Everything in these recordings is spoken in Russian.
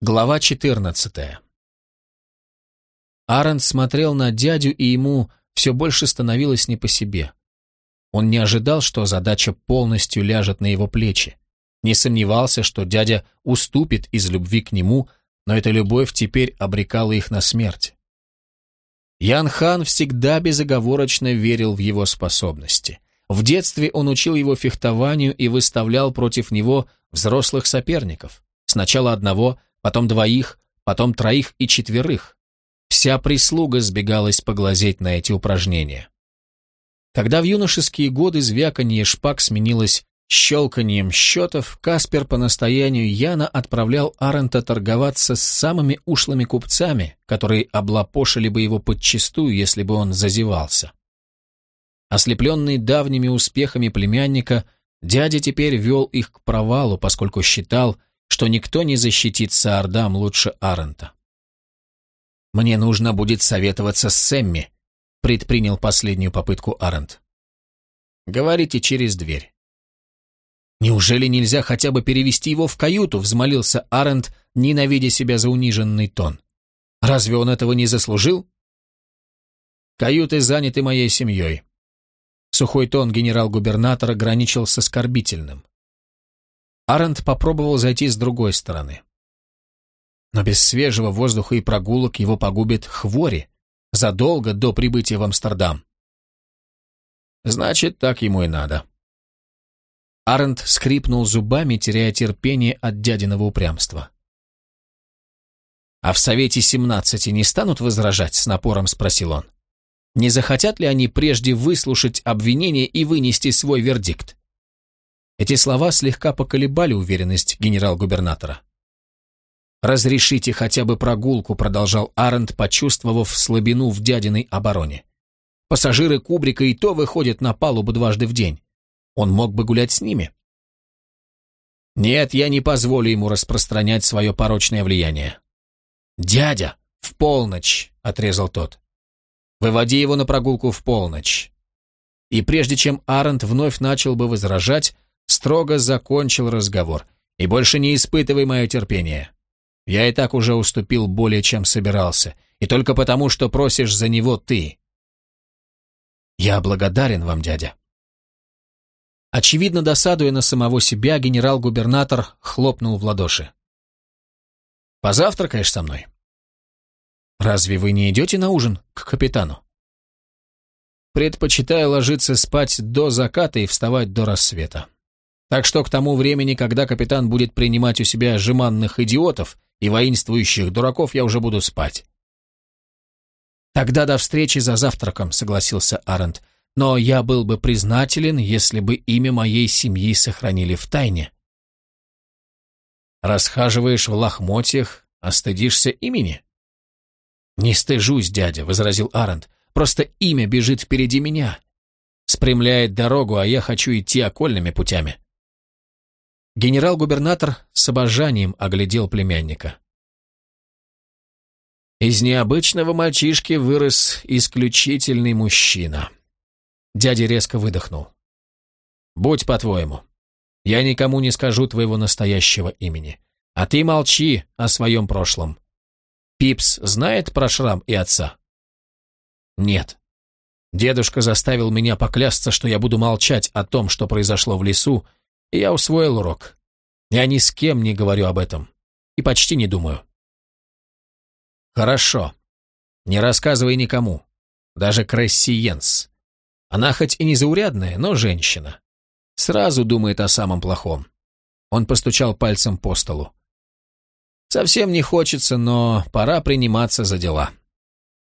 Глава 14 Арент смотрел на дядю, и ему все больше становилось не по себе. Он не ожидал, что задача полностью ляжет на его плечи. Не сомневался, что дядя уступит из любви к нему, но эта любовь теперь обрекала их на смерть. Ян Хан всегда безоговорочно верил в его способности. В детстве он учил его фехтованию и выставлял против него взрослых соперников. Сначала одного, потом двоих, потом троих и четверых. Вся прислуга сбегалась поглазеть на эти упражнения. Когда в юношеские годы звяканье шпаг сменилось щелканием счетов, Каспер по настоянию Яна отправлял Арента торговаться с самыми ушлыми купцами, которые облапошили бы его подчистую, если бы он зазевался. Ослепленный давними успехами племянника, дядя теперь вел их к провалу, поскольку считал, что никто не защитит Саардам лучше Арента. «Мне нужно будет советоваться с Сэмми», — предпринял последнюю попытку Арент. «Говорите через дверь». «Неужели нельзя хотя бы перевести его в каюту?» — взмолился Арент, ненавидя себя за униженный тон. «Разве он этого не заслужил?» «Каюты заняты моей семьей». Сухой тон генерал-губернатора граничил с оскорбительным. Арент попробовал зайти с другой стороны. Но без свежего воздуха и прогулок его погубит хвори задолго до прибытия в Амстердам. Значит, так ему и надо. Арент скрипнул зубами, теряя терпение от дядиного упрямства. «А в Совете семнадцати не станут возражать?» — с напором спросил он. «Не захотят ли они прежде выслушать обвинение и вынести свой вердикт?» Эти слова слегка поколебали уверенность генерал-губернатора. «Разрешите хотя бы прогулку», — продолжал Арент, почувствовав слабину в дядиной обороне. «Пассажиры Кубрика и то выходят на палубу дважды в день. Он мог бы гулять с ними». «Нет, я не позволю ему распространять свое порочное влияние». «Дядя, в полночь», — отрезал тот. «Выводи его на прогулку в полночь». И прежде чем Арент вновь начал бы возражать, строго закончил разговор. «И больше не испытывай мое терпение. Я и так уже уступил более, чем собирался, и только потому, что просишь за него ты». «Я благодарен вам, дядя». Очевидно, досадуя на самого себя, генерал-губернатор хлопнул в ладоши. «Позавтракаешь со мной?» «Разве вы не идете на ужин к капитану?» «Предпочитаю ложиться спать до заката и вставать до рассвета. Так что к тому времени, когда капитан будет принимать у себя жеманных идиотов и воинствующих дураков, я уже буду спать. «Тогда до встречи за завтраком», — согласился Арент. «Но я был бы признателен, если бы имя моей семьи сохранили в тайне». «Расхаживаешь в лохмотьях, а стыдишься имени?» «Не стыжусь, дядя», — возразил Арент. «Просто имя бежит впереди меня. Спрямляет дорогу, а я хочу идти окольными путями». Генерал-губернатор с обожанием оглядел племянника. Из необычного мальчишки вырос исключительный мужчина. Дядя резко выдохнул. «Будь по-твоему. Я никому не скажу твоего настоящего имени. А ты молчи о своем прошлом. Пипс знает про шрам и отца?» «Нет. Дедушка заставил меня поклясться, что я буду молчать о том, что произошло в лесу, я усвоил урок. Я ни с кем не говорю об этом. И почти не думаю. Хорошо. Не рассказывай никому. Даже Кресси Йенс. Она хоть и незаурядная, но женщина. Сразу думает о самом плохом. Он постучал пальцем по столу. Совсем не хочется, но пора приниматься за дела.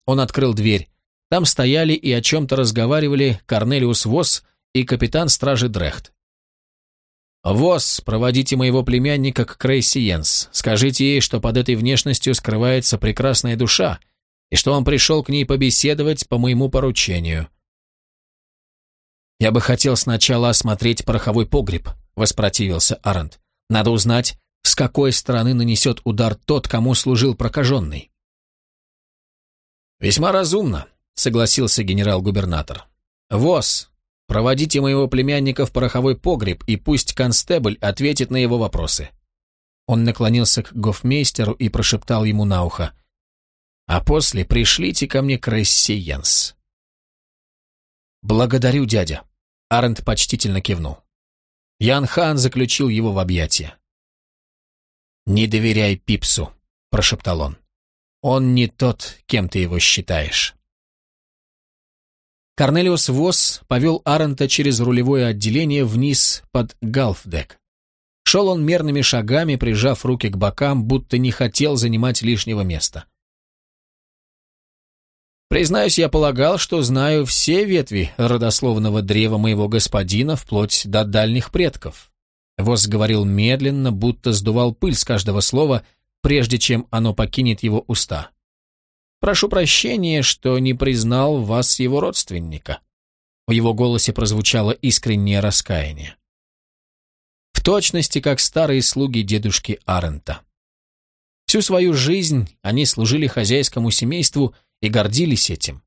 Он открыл дверь. Там стояли и о чем-то разговаривали Корнелиус Восс и капитан стражи Дрехт. «Воз, проводите моего племянника к Крейси Йенс. Скажите ей, что под этой внешностью скрывается прекрасная душа, и что он пришел к ней побеседовать по моему поручению». «Я бы хотел сначала осмотреть пороховой погреб», — воспротивился Арент. «Надо узнать, с какой стороны нанесет удар тот, кому служил прокаженный». «Весьма разумно», — согласился генерал-губернатор. «Воз, Проводите моего племянника в пороховой погреб, и пусть констебль ответит на его вопросы. Он наклонился к гофмейстеру и прошептал ему на ухо. «А после пришлите ко мне Кресси Йенс». «Благодарю, дядя», — Арент почтительно кивнул. Ян Хан заключил его в объятия. «Не доверяй Пипсу», — прошептал он. «Он не тот, кем ты его считаешь». Корнелиус Восс повел Арента через рулевое отделение вниз под Галфдек. Шел он мерными шагами, прижав руки к бокам, будто не хотел занимать лишнего места. Признаюсь, я полагал, что знаю все ветви родословного древа моего господина вплоть до дальних предков. Вос говорил медленно, будто сдувал пыль с каждого слова, прежде чем оно покинет его уста. «Прошу прощения, что не признал вас его родственника». В его голосе прозвучало искреннее раскаяние точности, как старые слуги дедушки Арента. Всю свою жизнь они служили хозяйскому семейству и гордились этим.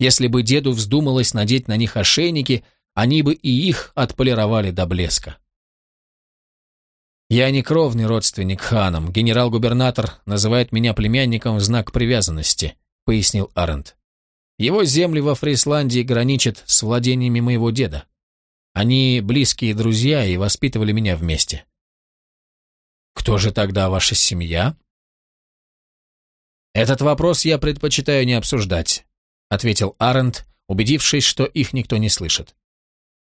Если бы деду вздумалось надеть на них ошейники, они бы и их отполировали до блеска. «Я не кровный родственник ханам. Генерал-губернатор называет меня племянником в знак привязанности», — пояснил Арент. «Его земли во Фрисландии граничат с владениями моего деда. Они близкие друзья и воспитывали меня вместе. Кто же тогда ваша семья? Этот вопрос я предпочитаю не обсуждать, ответил Арент, убедившись, что их никто не слышит.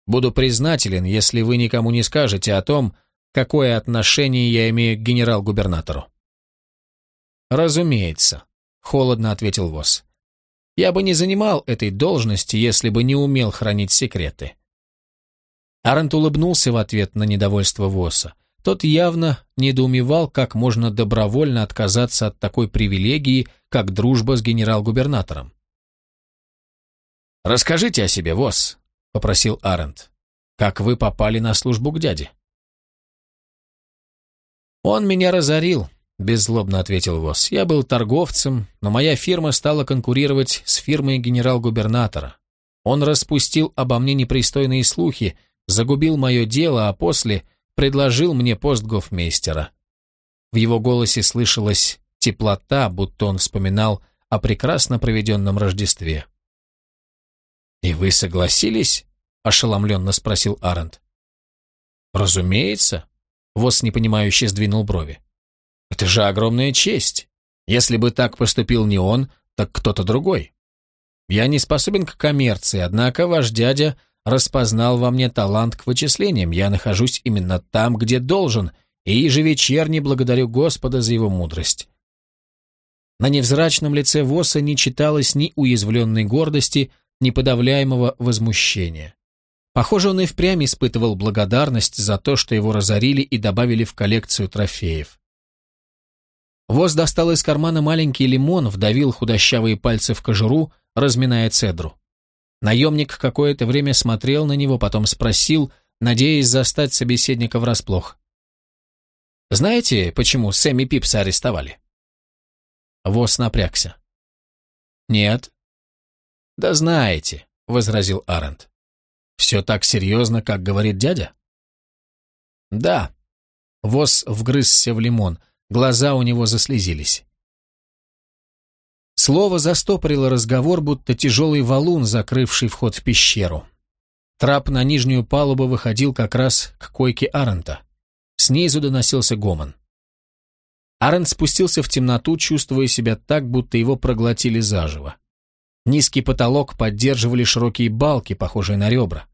Буду признателен, если вы никому не скажете о том, какое отношение я имею к генерал-губернатору. Разумеется, холодно ответил Восс. Я бы не занимал этой должности, если бы не умел хранить секреты. Арент улыбнулся в ответ на недовольство Восса. Тот явно недоумевал, как можно добровольно отказаться от такой привилегии, как дружба с генерал-губернатором. «Расскажите о себе, Восс», — попросил Арент. «Как вы попали на службу к дяде?» «Он меня разорил», — беззлобно ответил Восс. «Я был торговцем, но моя фирма стала конкурировать с фирмой генерал-губернатора. Он распустил обо мне непристойные слухи, загубил мое дело, а после предложил мне пост гофмейстера. В его голосе слышалась теплота, будто он вспоминал о прекрасно проведенном Рождестве. «И вы согласились?» — ошеломленно спросил Арент. «Разумеется», — Вос непонимающе сдвинул брови. «Это же огромная честь. Если бы так поступил не он, так кто-то другой. Я не способен к коммерции, однако ваш дядя распознал во мне талант к вычислениям. Я нахожусь именно там, где должен, и ежевечерне благодарю Господа за его мудрость. На невзрачном лице Воса не читалось ни уязвленной гордости, ни подавляемого возмущения. Похоже, он и впрямь испытывал благодарность за то, что его разорили и добавили в коллекцию трофеев. Воз достал из кармана маленький лимон, вдавил худощавые пальцы в кожуру, разминая цедру. Наемник какое-то время смотрел на него, потом спросил, надеясь застать собеседника врасплох. «Знаете, почему Сэмми Пипса арестовали?» Вос напрягся. «Нет». «Да знаете», — возразил Арент. «Все так серьезно, как говорит дядя?» «Да». Вос вгрызся в лимон, глаза у него заслезились. Слово застопорило разговор, будто тяжелый валун, закрывший вход в пещеру. Трап на нижнюю палубу выходил как раз к койке Арента. Снизу доносился гомон. Арент спустился в темноту, чувствуя себя так, будто его проглотили заживо. Низкий потолок поддерживали широкие балки, похожие на ребра.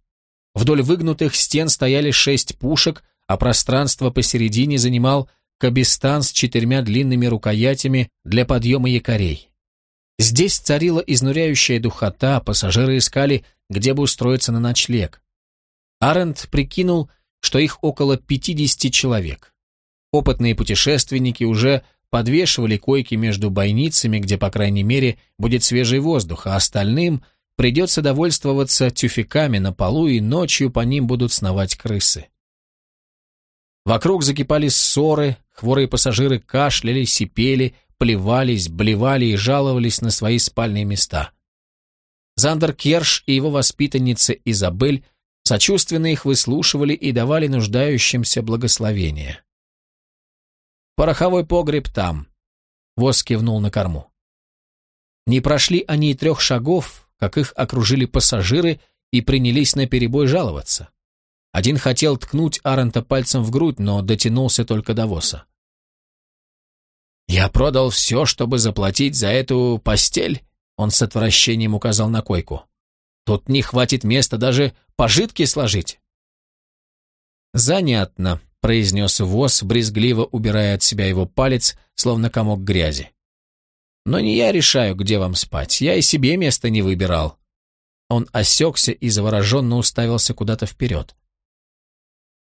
Вдоль выгнутых стен стояли шесть пушек, а пространство посередине занимал кабистан с четырьмя длинными рукоятями для подъема якорей. Здесь царила изнуряющая духота, пассажиры искали, где бы устроиться на ночлег. Арент прикинул, что их около 50 человек. Опытные путешественники уже подвешивали койки между бойницами, где, по крайней мере, будет свежий воздух, а остальным придется довольствоваться тюфяками на полу, и ночью по ним будут сновать крысы. Вокруг закипали ссоры, хворые пассажиры кашляли, сипели, плевались, блевали и жаловались на свои спальные места. Зандер Керш и его воспитанница Изабель сочувственно их выслушивали и давали нуждающимся благословения. Пороховой погреб там. Воз кивнул на корму. Не прошли они и трех шагов, как их окружили пассажиры и принялись на перебой жаловаться. Один хотел ткнуть Арента пальцем в грудь, но дотянулся только до Воса. «Я продал все, чтобы заплатить за эту постель», он с отвращением указал на койку. «Тут не хватит места даже пожитки сложить». «Занятно», — произнес Вос, брезгливо убирая от себя его палец, словно комок грязи. «Но не я решаю, где вам спать. Я и себе место не выбирал». Он осекся и завороженно уставился куда-то вперед.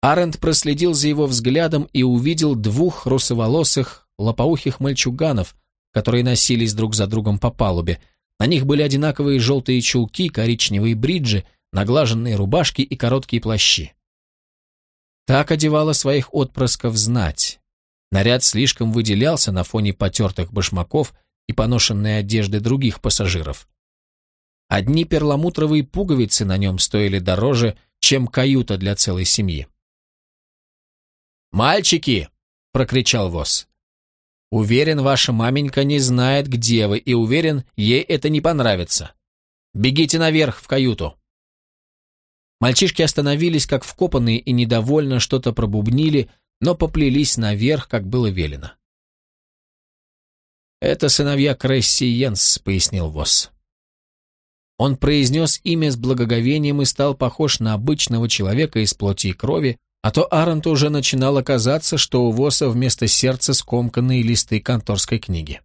Арент проследил за его взглядом и увидел двух русоволосых, лопоухих мальчуганов, которые носились друг за другом по палубе. На них были одинаковые желтые чулки, коричневые бриджи, наглаженные рубашки и короткие плащи. Так одевала своих отпрысков знать. Наряд слишком выделялся на фоне потертых башмаков и поношенной одежды других пассажиров. Одни перламутровые пуговицы на нем стоили дороже, чем каюта для целой семьи. «Мальчики!» — прокричал Восс. «Уверен, ваша маменька не знает, где вы, и уверен, ей это не понравится. Бегите наверх, в каюту!» Мальчишки остановились, как вкопанные, и недовольно что-то пробубнили, но поплелись наверх, как было велено. «Это сыновья Кресси Йенс», — пояснил Восс. Он произнес имя с благоговением и стал похож на обычного человека из плоти и крови, а то Аренту уже начинало казаться, что у Восса вместо сердца скомканные листы конторской книги.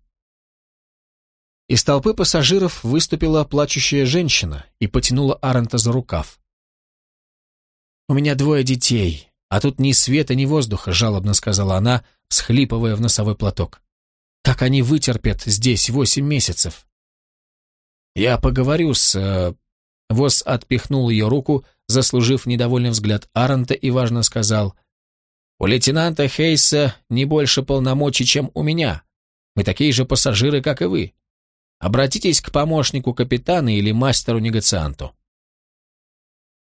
Из толпы пассажиров выступила плачущая женщина и потянула Арента за рукав. «У меня двое детей, а тут ни света, ни воздуха», — жалобно сказала она, всхлипывая в носовой платок. «Как они вытерпят здесь восемь месяцев?» «Я поговорю с...» э, Вос отпихнул ее руку, заслужив недовольный взгляд Арента, и важно сказал, «У лейтенанта Хейса не больше полномочий, чем у меня. Мы такие же пассажиры, как и вы. Обратитесь к помощнику капитана или мастеру-негацианту».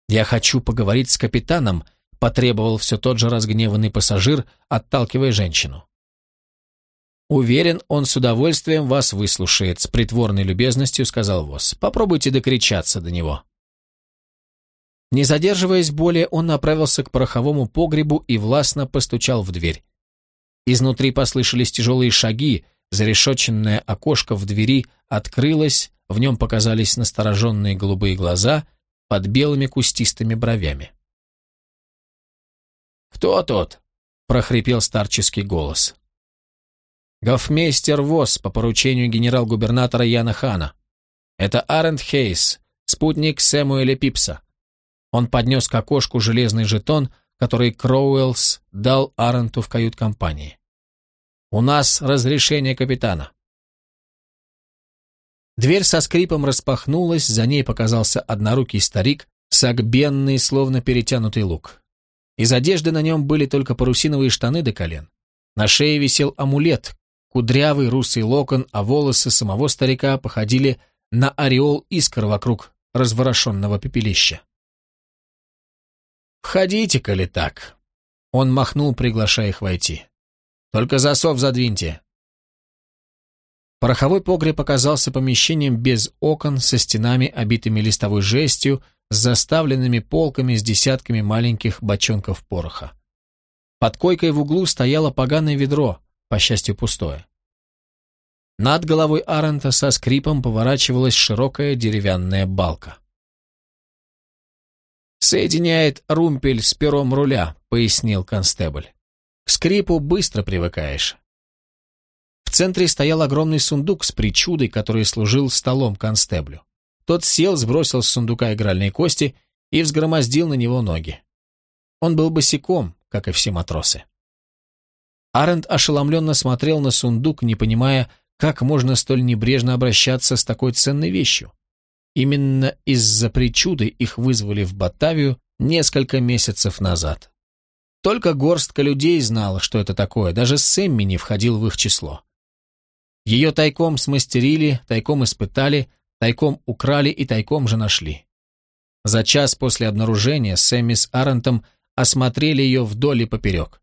«Я хочу поговорить с капитаном», — потребовал все тот же разгневанный пассажир, отталкивая женщину. «Уверен, он с удовольствием вас выслушает», — с притворной любезностью сказал Восс. «Попробуйте докричаться до него». Не задерживаясь более, он направился к пороховому погребу и властно постучал в дверь. Изнутри послышались тяжелые шаги, зарешетченное окошко в двери открылось, в нем показались настороженные голубые глаза под белыми кустистыми бровями. «Кто тут?» — прохрипел старческий голос. «Гофмейстер ВОЗ по поручению генерал-губернатора Яна Хана. Это Арент Хейс, спутник Сэмуэля Пипса. Он поднес к окошку железный жетон, который Кроуэллс дал Аренту в кают-компании. «У нас разрешение капитана». Дверь со скрипом распахнулась, за ней показался однорукий старик, согбенный, словно перетянутый лук. Из одежды на нем были только парусиновые штаны до колен. На шее висел амулет, кудрявый русый локон, а волосы самого старика походили на ореол искр вокруг разворошенного пепелища. «Входите, коли так». Он махнул, приглашая их войти. «Только засов задвиньте». Пороховой погреб оказался помещением без окон, со стенами, обитыми листовой жестью, с заставленными полками с десятками маленьких бочонков пороха. Под койкой в углу стояло поганое ведро, по счастью, пустое. Над головой Арента со скрипом поворачивалась широкая деревянная балка. «Соединяет румпель с пером руля», — пояснил констебль. «К скрипу быстро привыкаешь». В центре стоял огромный сундук с причудой, который служил столом констеблю. Тот сел, сбросил с сундука игральные кости и взгромоздил на него ноги. Он был босиком, как и все матросы. Арент ошеломленно смотрел на сундук, не понимая, как можно столь небрежно обращаться с такой ценной вещью. Именно из-за причуды их вызвали в Батавию несколько месяцев назад. Только горстка людей знала, что это такое, даже Сэмми не входил в их число. Ее тайком смастерили, тайком испытали, тайком украли и тайком же нашли. За час после обнаружения Сэмми с Арентом осмотрели ее вдоль и поперек.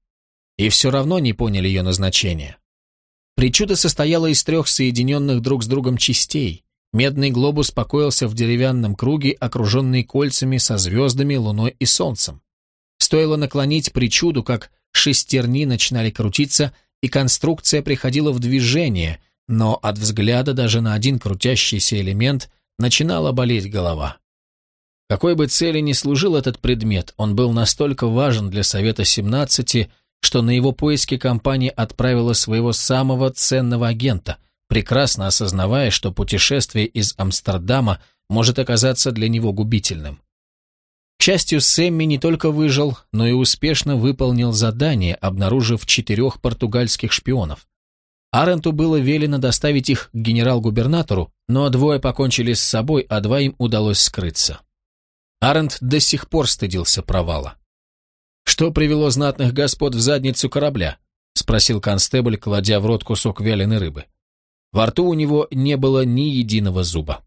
И все равно не поняли ее назначения. Причуда состояла из трех соединенных друг с другом частей. Медный глобус покоился в деревянном круге, окруженный кольцами со звездами, луной и солнцем. Стоило наклонить причуду, как шестерни начинали крутиться, и конструкция приходила в движение, но от взгляда даже на один крутящийся элемент начинала болеть голова. Какой бы цели ни служил этот предмет, он был настолько важен для Совета 17, что на его поиски компания отправила своего самого ценного агента, прекрасно осознавая, что путешествие из Амстердама может оказаться для него губительным. К счастью, Сэмми не только выжил, но и успешно выполнил задание, обнаружив четырех португальских шпионов. Аренту было велено доставить их к генерал-губернатору, но двое покончили с собой, а двоим удалось скрыться. Арент до сих пор стыдился провала. «Что привело знатных господ в задницу корабля?» — спросил констебль, кладя в рот кусок вяленой рыбы. Во рту у него не было ни единого зуба.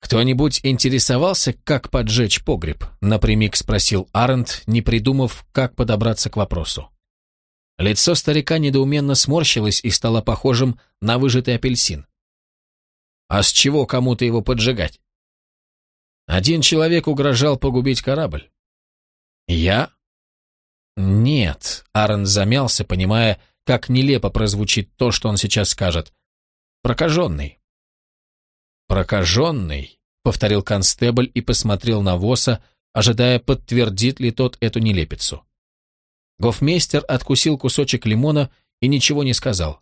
«Кто-нибудь интересовался, как поджечь погреб?» — напрямик спросил Арент, не придумав, как подобраться к вопросу. Лицо старика недоуменно сморщилось и стало похожим на выжатый апельсин. «А с чего кому-то его поджигать?» Один человек угрожал погубить корабль. «Я?» «Нет», — Арен замялся, понимая, как нелепо прозвучит то, что он сейчас скажет. «Прокаженный». «Прокаженный», — повторил констебль и посмотрел на Воса, ожидая, подтвердит ли тот эту нелепицу. Гофмейстер откусил кусочек лимона и ничего не сказал.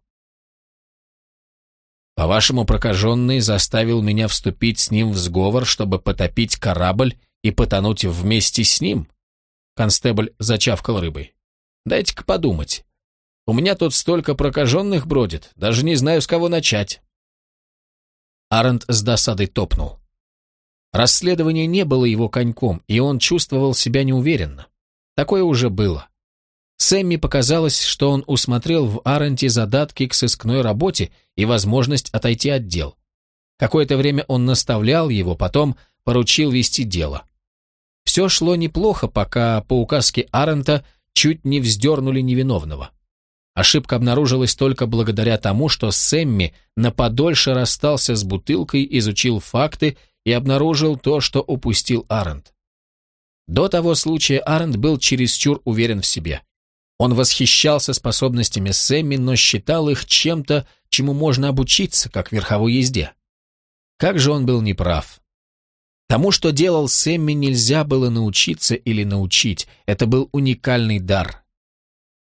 «По-вашему, прокаженный заставил меня вступить с ним в сговор, чтобы потопить корабль и потонуть вместе с ним?» Констебль зачавкал рыбой. «Дайте-ка подумать. У меня тут столько прокаженных бродит, даже не знаю, с кого начать». Арент с досадой топнул. Расследование не было его коньком, и он чувствовал себя неуверенно. Такое уже было. Сэмми показалось, что он усмотрел в Аренте задатки к сыскной работе и возможность отойти от дел. Какое-то время он наставлял его, потом поручил вести дело. Все шло неплохо, пока по указке Арента чуть не вздернули невиновного. Ошибка обнаружилась только благодаря тому, что Сэмми на подольше расстался с бутылкой, изучил факты и обнаружил то, что упустил Арент. До того случая Арент был чересчур уверен в себе. Он восхищался способностями Сэмми, но считал их чем-то, чему можно обучиться, как верховой езде. Как же он был неправ. Тому, что делал Сэмми, нельзя было научиться или научить. Это был уникальный дар.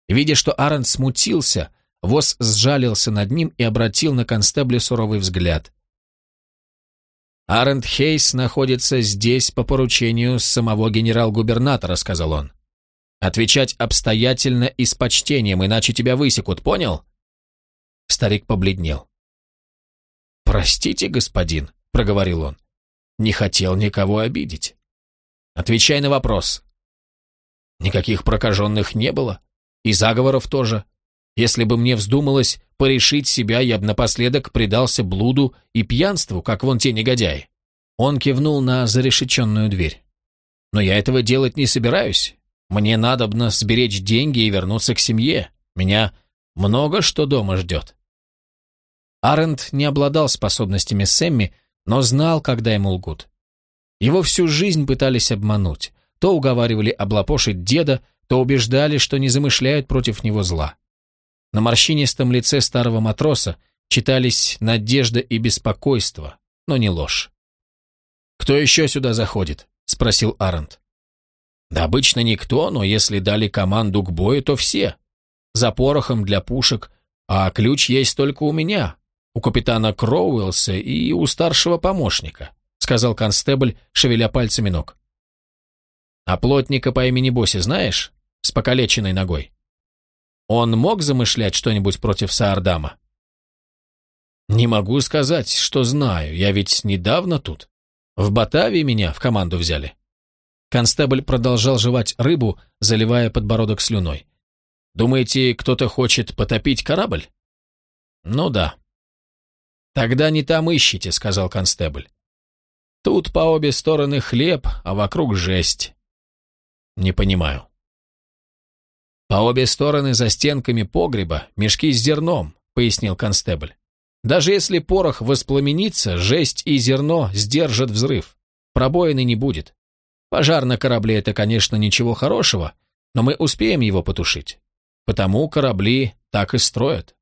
Видя, что Аарон смутился, Вос сжалился над ним и обратил на констебля суровый взгляд. «Арент Хейс находится здесь по поручению самого генерал-губернатора», — сказал он. «Отвечать обстоятельно и с почтением, иначе тебя высекут, понял?» Старик побледнел. «Простите, господин», — проговорил он. «Не хотел никого обидеть. Отвечай на вопрос». «Никаких прокаженных не было?» И заговоров тоже. Если бы мне вздумалось порешить себя, я бы напоследок предался блуду и пьянству, как вон те негодяи. Он кивнул на зарешеченную дверь. Но я этого делать не собираюсь. Мне надобно сберечь деньги и вернуться к семье. Меня много что дома ждет. Арент не обладал способностями Сэмми, но знал, когда ему лгут. Его всю жизнь пытались обмануть. То уговаривали облапошить деда, то убеждали, что не замышляют против него зла. На морщинистом лице старого матроса читались надежда и беспокойство, но не ложь. «Кто еще сюда заходит?» — спросил Арент. «Да обычно никто, но если дали команду к бою, то все. За порохом для пушек, а ключ есть только у меня, у капитана Кроуэлса и у старшего помощника», — сказал констебль, шевеля пальцами ног. «А плотника по имени Боси знаешь?» с покалеченной ногой. Он мог замышлять что-нибудь против Саардама? Не могу сказать, что знаю, я ведь недавно тут. В Батавии меня в команду взяли. Констебль продолжал жевать рыбу, заливая подбородок слюной. Думаете, кто-то хочет потопить корабль? Ну да. Тогда не там ищите, сказал констебль. Тут по обе стороны хлеб, а вокруг жесть. Не понимаю. «По обе стороны за стенками погреба мешки с зерном», — пояснил констебль. «Даже если порох воспламенится, жесть и зерно сдержат взрыв. Пробоины не будет. Пожар на корабле — это, конечно, ничего хорошего, но мы успеем его потушить. Потому корабли так и строят».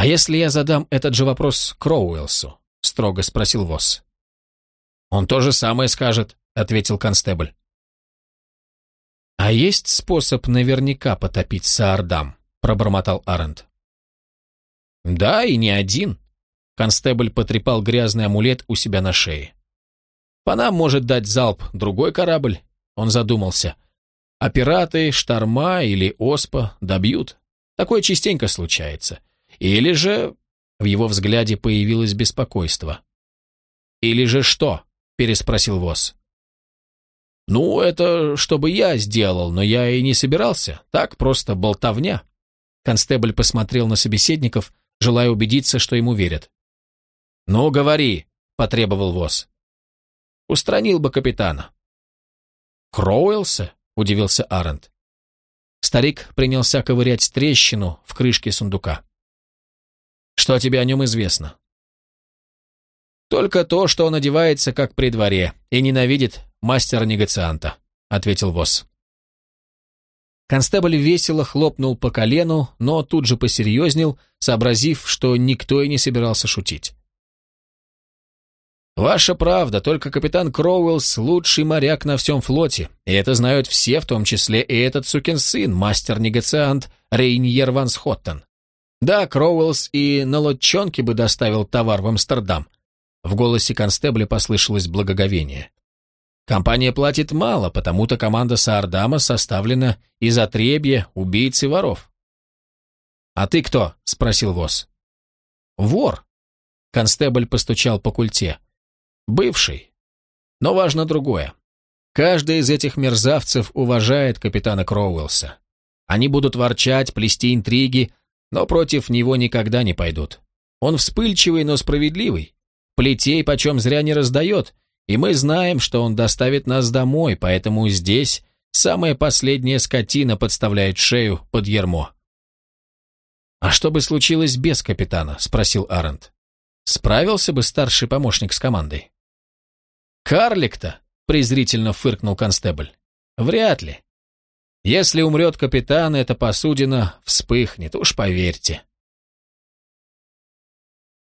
«А если я задам этот же вопрос Кроуэлсу?» — строго спросил Восс. «Он то же самое скажет», — ответил констебль. «А есть способ наверняка потопить Саардам?» — пробормотал Арент. «Да, и не один», — констебль потрепал грязный амулет у себя на шее. «По нам может дать залп другой корабль», — он задумался. «А пираты, шторма или оспа добьют. Такое частенько случается. Или же...» В его взгляде появилось беспокойство. «Или же что?» — переспросил Восс. «Ну, это чтобы я сделал, но я и не собирался. Так, просто болтовня». Констебль посмотрел на собеседников, желая убедиться, что ему верят. «Ну, говори», — потребовал Восс. «Устранил бы капитана». «Кроуэлса?» — удивился Арент. Старик принялся ковырять трещину в крышке сундука. «Что тебе о нем известно?» «Только то, что он одевается как при дворе и ненавидит мастера-негацианта», — ответил Восс. Констебль весело хлопнул по колену, но тут же посерьезнел, сообразив, что никто и не собирался шутить. «Ваша правда, только капитан Кроуэллс — лучший моряк на всем флоте, и это знают все, в том числе и этот сукин сын, мастер-негациант Рейньер Ван Схоттен. Да, Кроуэллс и на лодчонке бы доставил товар в Амстердам, в голосе констебля послышалось благоговение. Компания платит мало, потому-то команда Саардама составлена из отребья, убийц и воров. «А ты кто?» — спросил Вос. «Вор», — констебль постучал по культе. «Бывший. Но важно другое. Каждый из этих мерзавцев уважает капитана Кроуэлса. Они будут ворчать, плести интриги, но против него никогда не пойдут. Он вспыльчивый, но справедливый. Плетей почем зря не раздает, и мы знаем, что он доставит нас домой, поэтому здесь самая последняя скотина подставляет шею под ермо. «А что бы случилось без капитана?» – спросил Арент. «Справился бы старший помощник с командой?» «Карлик-то!» – презрительно фыркнул констебль. «Вряд ли. Если умрет капитан, эта посудина вспыхнет, уж поверьте».